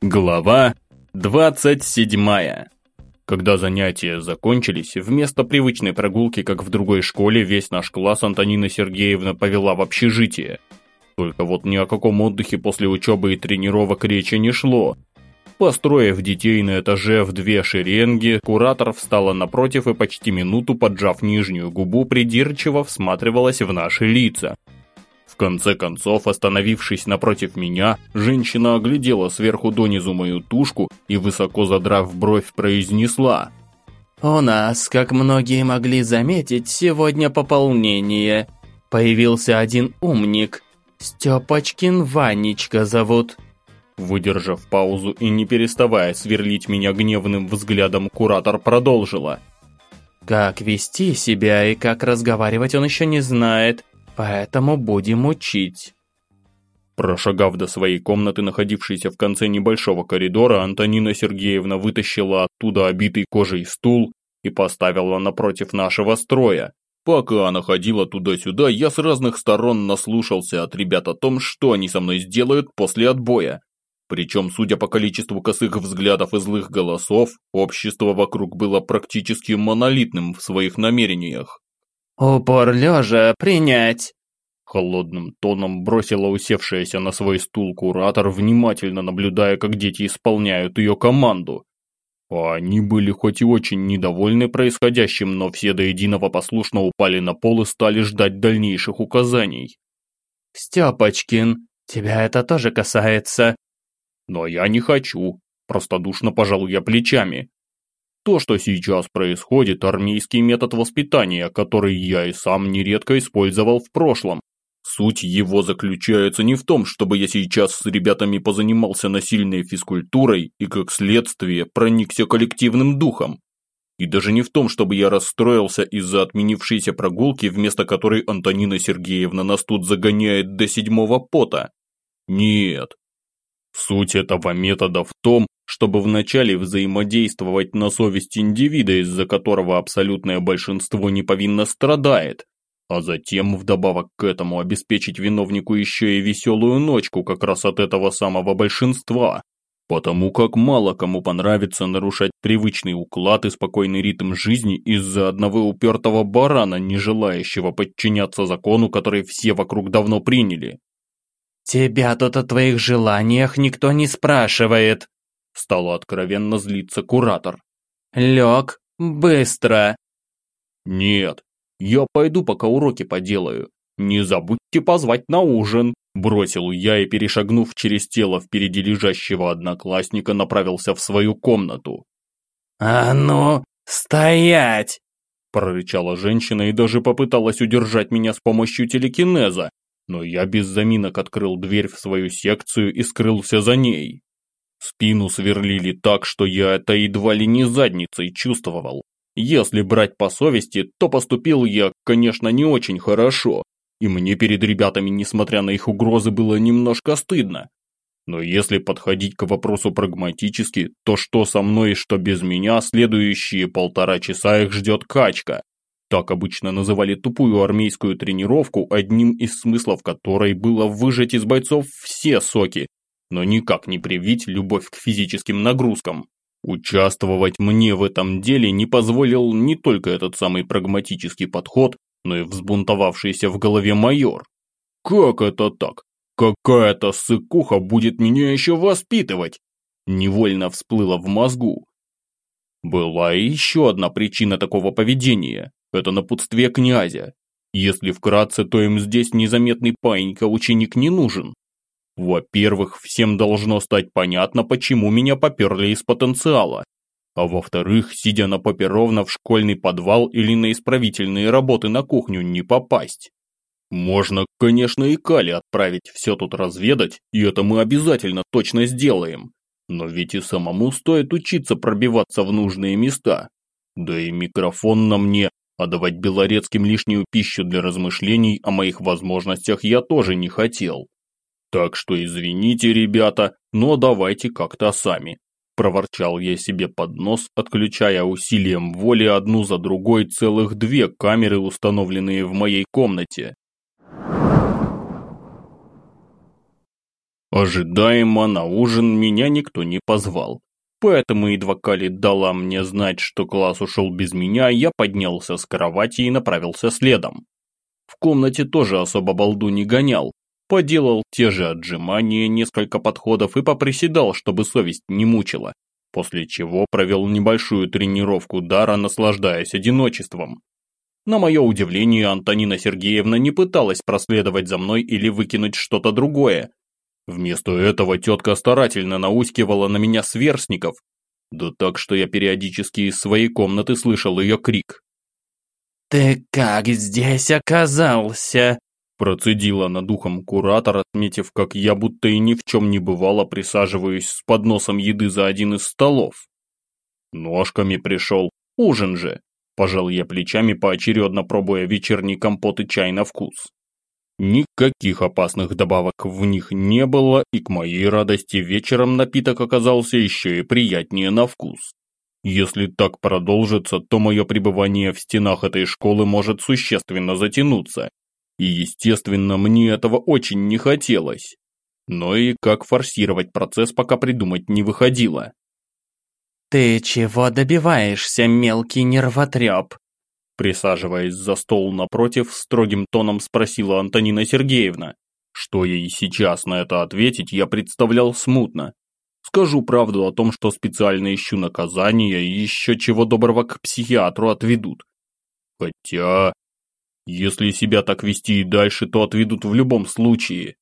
Глава 27. Когда занятия закончились, вместо привычной прогулки, как в другой школе, весь наш класс Антонина Сергеевна повела в общежитие. Только вот ни о каком отдыхе после учебы и тренировок речи не шло. Построив детей на этаже в две шеренги, куратор встала напротив и почти минуту, поджав нижнюю губу, придирчиво всматривалась в наши лица – конце концов, остановившись напротив меня, женщина оглядела сверху донизу мою тушку и, высоко задрав бровь, произнесла. «У нас, как многие могли заметить, сегодня пополнение. Появился один умник. Степочкин Ванечка зовут». Выдержав паузу и не переставая сверлить меня гневным взглядом, куратор продолжила. «Как вести себя и как разговаривать он еще не знает, Поэтому будем учить. Прошагав до своей комнаты, находившейся в конце небольшого коридора, Антонина Сергеевна вытащила оттуда обитый кожей стул и поставила напротив нашего строя. Пока она ходила туда-сюда, я с разных сторон наслушался от ребят о том, что они со мной сделают после отбоя. Причем, судя по количеству косых взглядов и злых голосов, общество вокруг было практически монолитным в своих намерениях. «Упор лежа принять!» Холодным тоном бросила усевшаяся на свой стул куратор, внимательно наблюдая, как дети исполняют ее команду. Они были хоть и очень недовольны происходящим, но все до единого послушно упали на пол и стали ждать дальнейших указаний. «Степочкин, тебя это тоже касается». «Но я не хочу», – простодушно пожал я плечами. То, что сейчас происходит, армейский метод воспитания, который я и сам нередко использовал в прошлом. Суть его заключается не в том, чтобы я сейчас с ребятами позанимался насильной физкультурой и, как следствие, проникся коллективным духом. И даже не в том, чтобы я расстроился из-за отменившейся прогулки, вместо которой Антонина Сергеевна нас тут загоняет до седьмого пота. Нет. Суть этого метода в том, чтобы вначале взаимодействовать на совесть индивида, из-за которого абсолютное большинство не повинно страдает, а затем вдобавок к этому обеспечить виновнику еще и веселую ночку как раз от этого самого большинства. Потому как мало кому понравится нарушать привычный уклад и спокойный ритм жизни из-за одного упертого барана, не желающего подчиняться закону, который все вокруг давно приняли. «Тебя тут о твоих желаниях никто не спрашивает», Стало откровенно злиться куратор. «Лег, быстро!» «Нет, я пойду пока уроки поделаю. Не забудьте позвать на ужин!» Бросил я и, перешагнув через тело впереди лежащего одноклассника, направился в свою комнату. «А ну, стоять!» Прорычала женщина и даже попыталась удержать меня с помощью телекинеза, но я без заминок открыл дверь в свою секцию и скрылся за ней. Спину сверлили так, что я это едва ли не задницей чувствовал. Если брать по совести, то поступил я, конечно, не очень хорошо. И мне перед ребятами, несмотря на их угрозы, было немножко стыдно. Но если подходить к вопросу прагматически, то что со мной, что без меня, следующие полтора часа их ждет качка. Так обычно называли тупую армейскую тренировку, одним из смыслов которой было выжать из бойцов все соки, но никак не привить любовь к физическим нагрузкам. Участвовать мне в этом деле не позволил не только этот самый прагматический подход, но и взбунтовавшийся в голове майор. Как это так? Какая-то сыкуха будет меня еще воспитывать? Невольно всплыло в мозгу. Была и еще одна причина такого поведения. Это напутствие князя. Если вкратце, то им здесь незаметный паинька-ученик не нужен. Во-первых, всем должно стать понятно, почему меня поперли из потенциала. А во-вторых, сидя на попе ровно в школьный подвал или на исправительные работы на кухню не попасть. Можно, конечно, и Кали отправить все тут разведать, и это мы обязательно точно сделаем. Но ведь и самому стоит учиться пробиваться в нужные места. Да и микрофон на мне, а давать Белорецким лишнюю пищу для размышлений о моих возможностях я тоже не хотел. Так что извините, ребята, но давайте как-то сами. Проворчал я себе под нос, отключая усилием воли одну за другой целых две камеры, установленные в моей комнате. Ожидаемо на ужин меня никто не позвал. Поэтому едва Кали дала мне знать, что класс ушел без меня, я поднялся с кровати и направился следом. В комнате тоже особо балду не гонял. Поделал те же отжимания, несколько подходов и поприседал, чтобы совесть не мучила. После чего провел небольшую тренировку дара, наслаждаясь одиночеством. На мое удивление, Антонина Сергеевна не пыталась проследовать за мной или выкинуть что-то другое, Вместо этого тетка старательно наускивала на меня сверстников, да так, что я периодически из своей комнаты слышал ее крик. «Ты как здесь оказался?» Процедила над ухом куратор, отметив, как я будто и ни в чем не бывало присаживаюсь с подносом еды за один из столов. Ножками пришел, ужин же. Пожал я плечами, поочередно пробуя вечерний компот и чай на вкус. Никаких опасных добавок в них не было, и к моей радости вечером напиток оказался еще и приятнее на вкус. Если так продолжится, то мое пребывание в стенах этой школы может существенно затянуться. И естественно, мне этого очень не хотелось. Но и как форсировать процесс пока придумать не выходило. «Ты чего добиваешься, мелкий нервотреп?» Присаживаясь за стол напротив, строгим тоном спросила Антонина Сергеевна. Что ей сейчас на это ответить, я представлял смутно. Скажу правду о том, что специально ищу наказания и еще чего доброго к психиатру отведут. Хотя, если себя так вести и дальше, то отведут в любом случае.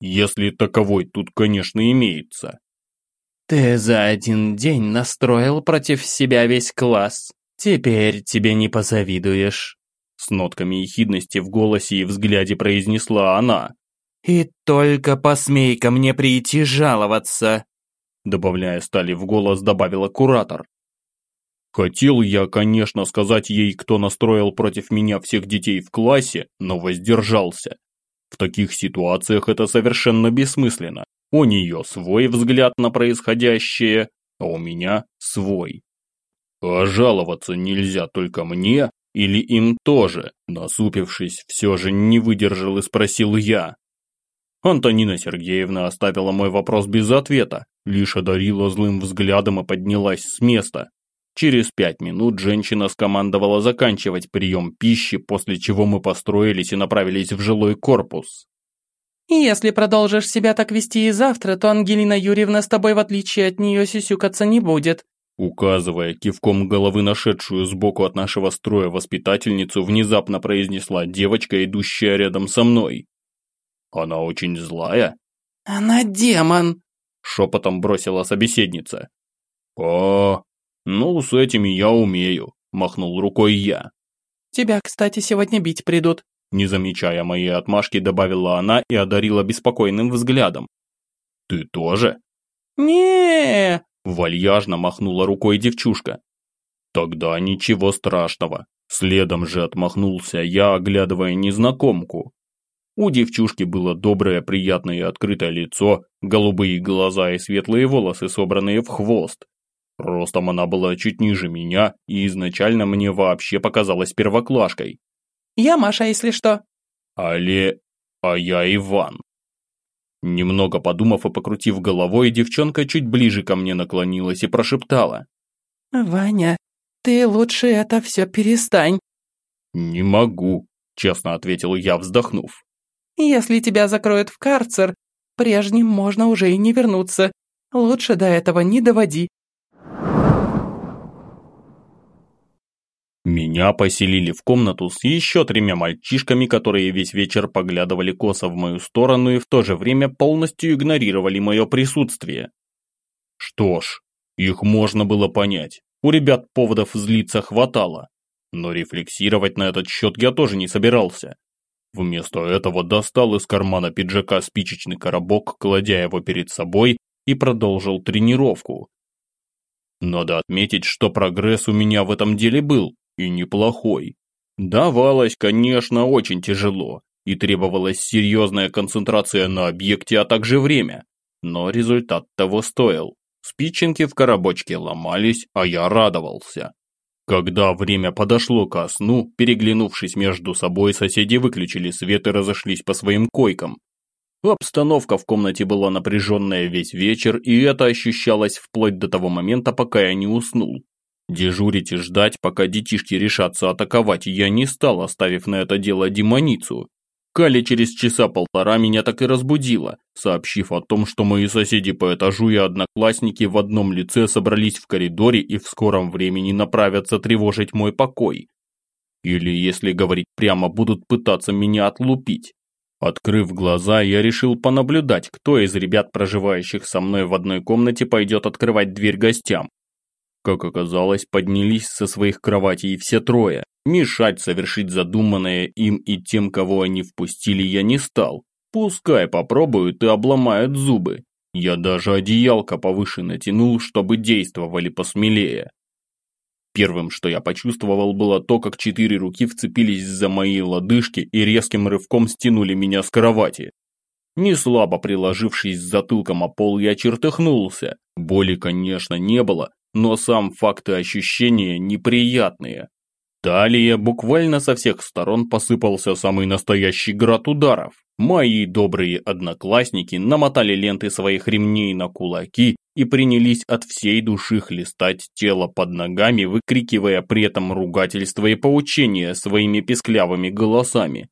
Если таковой тут, конечно, имеется. Ты за один день настроил против себя весь класс. «Теперь тебе не позавидуешь», – с нотками ехидности в голосе и взгляде произнесла она. «И только посмей ко мне прийти жаловаться», – добавляя стали в голос, добавила куратор. Хотел я, конечно, сказать ей, кто настроил против меня всех детей в классе, но воздержался. В таких ситуациях это совершенно бессмысленно. У нее свой взгляд на происходящее, а у меня свой. А жаловаться нельзя только мне или им тоже, насупившись, все же не выдержал и спросил я. Антонина Сергеевна оставила мой вопрос без ответа, лишь одарила злым взглядом и поднялась с места. Через пять минут женщина скомандовала заканчивать прием пищи, после чего мы построились и направились в жилой корпус. «Если продолжишь себя так вести и завтра, то Ангелина Юрьевна с тобой, в отличие от нее, сисюкаться не будет», Указывая кивком головы нашедшую сбоку от нашего строя воспитательницу, внезапно произнесла девочка, идущая рядом со мной. «Она очень злая?» «Она демон!» – шепотом бросила собеседница. «О, ну с этими я умею», – махнул рукой я. «Тебя, кстати, сегодня бить придут», – не замечая моей отмашки, добавила она и одарила беспокойным взглядом. «Ты тоже?» не Вальяжно махнула рукой девчушка. Тогда ничего страшного. Следом же отмахнулся я, оглядывая незнакомку. У девчушки было доброе, приятное и открытое лицо, голубые глаза и светлые волосы, собранные в хвост. Ростом она была чуть ниже меня и изначально мне вообще показалась первоклашкой. «Я Маша, если что». «Але... а я Иван». Немного подумав и покрутив головой, девчонка чуть ближе ко мне наклонилась и прошептала. «Ваня, ты лучше это все перестань». «Не могу», – честно ответил я, вздохнув. «Если тебя закроют в карцер, прежним можно уже и не вернуться. Лучше до этого не доводи. Меня поселили в комнату с еще тремя мальчишками, которые весь вечер поглядывали косо в мою сторону и в то же время полностью игнорировали мое присутствие. Что ж, их можно было понять. У ребят поводов злиться хватало. Но рефлексировать на этот счет я тоже не собирался. Вместо этого достал из кармана пиджака спичечный коробок, кладя его перед собой, и продолжил тренировку. Надо отметить, что прогресс у меня в этом деле был, и неплохой. Давалось, конечно, очень тяжело, и требовалась серьезная концентрация на объекте, а также время. Но результат того стоил. Спиченки в коробочке ломались, а я радовался. Когда время подошло ко сну, переглянувшись между собой, соседи выключили свет и разошлись по своим койкам. Обстановка в комнате была напряженная весь вечер, и это ощущалось вплоть до того момента, пока я не уснул. Дежурить и ждать, пока детишки решатся атаковать, я не стал, оставив на это дело демоницу. Кали через часа полтора меня так и разбудила, сообщив о том, что мои соседи по этажу и одноклассники в одном лице собрались в коридоре и в скором времени направятся тревожить мой покой. Или, если говорить прямо, будут пытаться меня отлупить. Открыв глаза, я решил понаблюдать, кто из ребят, проживающих со мной в одной комнате, пойдет открывать дверь гостям. Как оказалось, поднялись со своих кроватей все трое. Мешать совершить задуманное им и тем, кого они впустили, я не стал. Пускай попробуют и обломают зубы. Я даже одеялко повыше натянул, чтобы действовали посмелее. Первым, что я почувствовал, было то, как четыре руки вцепились за мои лодыжки и резким рывком стянули меня с кровати. Не слабо приложившись затылком о пол, я чертыхнулся. Боли, конечно, не было, но сам факт и ощущения неприятные. Далее буквально со всех сторон посыпался самый настоящий град ударов. Мои добрые одноклассники намотали ленты своих ремней на кулаки и принялись от всей души хлестать тело под ногами, выкрикивая при этом ругательства и поучения своими песклявыми голосами.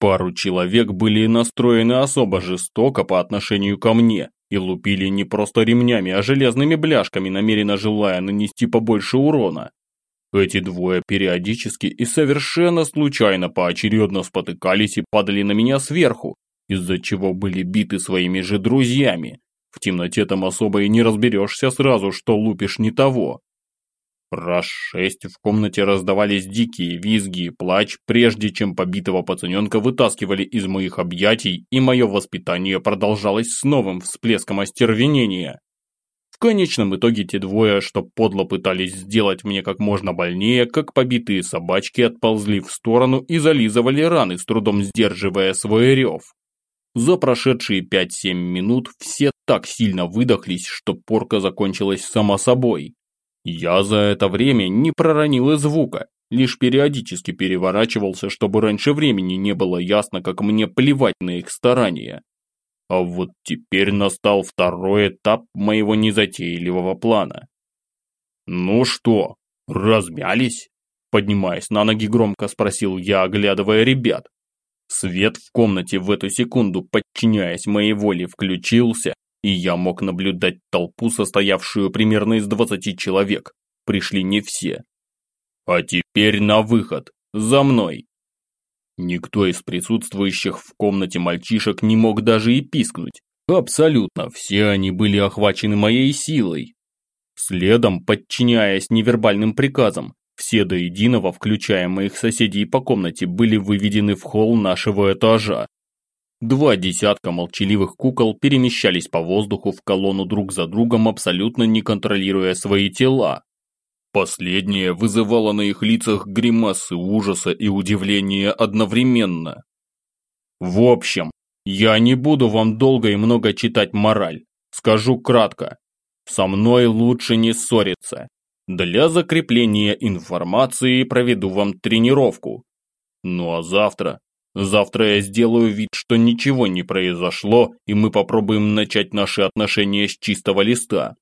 Пару человек были настроены особо жестоко по отношению ко мне и лупили не просто ремнями, а железными бляшками, намеренно желая нанести побольше урона. Эти двое периодически и совершенно случайно поочередно спотыкались и падали на меня сверху, из-за чего были биты своими же друзьями. В темноте там особо и не разберешься сразу, что лупишь не того. Раз шесть в комнате раздавались дикие визги и плач, прежде чем побитого пацаненка вытаскивали из моих объятий, и мое воспитание продолжалось с новым всплеском остервенения. В конечном итоге те двое, что подло пытались сделать мне как можно больнее, как побитые собачки отползли в сторону и зализывали раны, с трудом сдерживая свой рев. За прошедшие 5-7 минут все так сильно выдохлись, что порка закончилась сама собой. Я за это время не проронил и звука, лишь периодически переворачивался, чтобы раньше времени не было ясно, как мне плевать на их старания. А вот теперь настал второй этап моего незатейливого плана. «Ну что, размялись?» Поднимаясь на ноги, громко спросил я, оглядывая ребят. Свет в комнате в эту секунду, подчиняясь моей воле, включился, и я мог наблюдать толпу, состоявшую примерно из двадцати человек. Пришли не все. «А теперь на выход! За мной!» Никто из присутствующих в комнате мальчишек не мог даже и пискнуть. Абсолютно все они были охвачены моей силой. Следом, подчиняясь невербальным приказам, все до единого, включая моих соседей по комнате, были выведены в холл нашего этажа. Два десятка молчаливых кукол перемещались по воздуху в колонну друг за другом, абсолютно не контролируя свои тела. Последнее вызывало на их лицах гримасы ужаса и удивления одновременно. В общем, я не буду вам долго и много читать мораль. Скажу кратко. Со мной лучше не ссориться. Для закрепления информации проведу вам тренировку. Ну а завтра? Завтра я сделаю вид, что ничего не произошло, и мы попробуем начать наши отношения с чистого листа.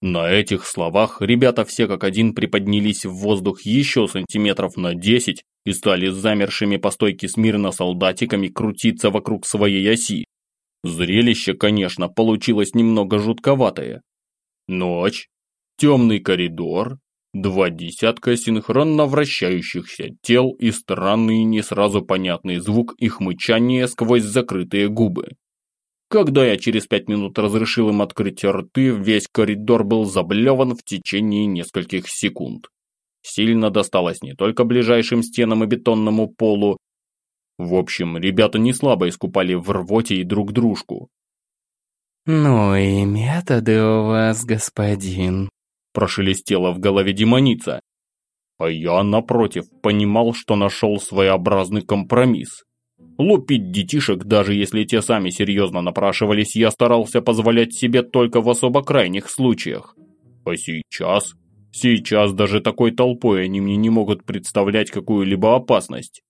На этих словах ребята все как один приподнялись в воздух еще сантиметров на 10 и стали замершими по стойке смирно солдатиками крутиться вокруг своей оси. Зрелище, конечно, получилось немного жутковатое. Ночь, темный коридор, два десятка синхронно вращающихся тел и странный не сразу понятный звук их мычания сквозь закрытые губы. Когда я через пять минут разрешил им открыть рты, весь коридор был заблеван в течение нескольких секунд. Сильно досталось не только ближайшим стенам и бетонному полу. В общем, ребята не слабо искупали в рвоте и друг дружку. «Ну и методы у вас, господин», – прошелестела в голове демоница. А я, напротив, понимал, что нашел своеобразный компромисс. Лупить детишек, даже если те сами серьезно напрашивались, я старался позволять себе только в особо крайних случаях. А сейчас? Сейчас даже такой толпой они мне не могут представлять какую-либо опасность.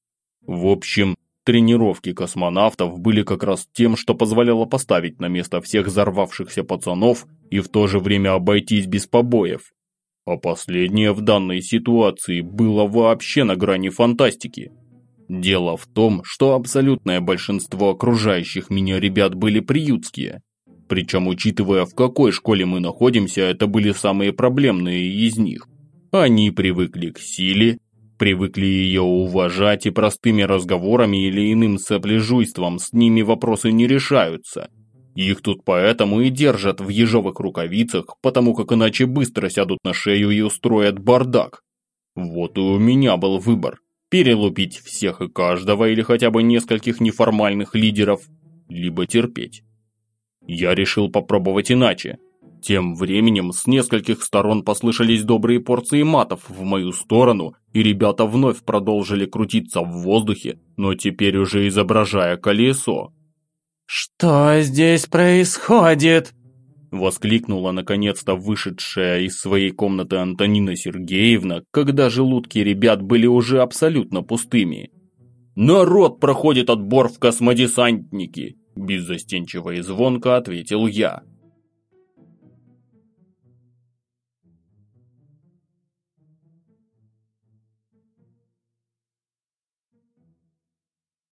В общем, Тренировки космонавтов были как раз тем, что позволяло поставить на место всех взорвавшихся пацанов и в то же время обойтись без побоев. А последнее в данной ситуации было вообще на грани фантастики. Дело в том, что абсолютное большинство окружающих меня ребят были приютские. Причем, учитывая, в какой школе мы находимся, это были самые проблемные из них. Они привыкли к силе, привыкли ее уважать и простыми разговорами или иным сопляжуйством с ними вопросы не решаются. Их тут поэтому и держат в ежовых рукавицах, потому как иначе быстро сядут на шею и устроят бардак. Вот и у меня был выбор. Перелупить всех и каждого или хотя бы нескольких неформальных лидеров, либо терпеть. Я решил попробовать иначе. Тем временем с нескольких сторон послышались добрые порции матов в мою сторону, и ребята вновь продолжили крутиться в воздухе, но теперь уже изображая колесо. «Что здесь происходит?» Воскликнула наконец-то вышедшая из своей комнаты Антонина Сергеевна, когда желудки ребят были уже абсолютно пустыми. «Народ проходит отбор в космодесантники!» Беззастенчиво и звонко ответил я.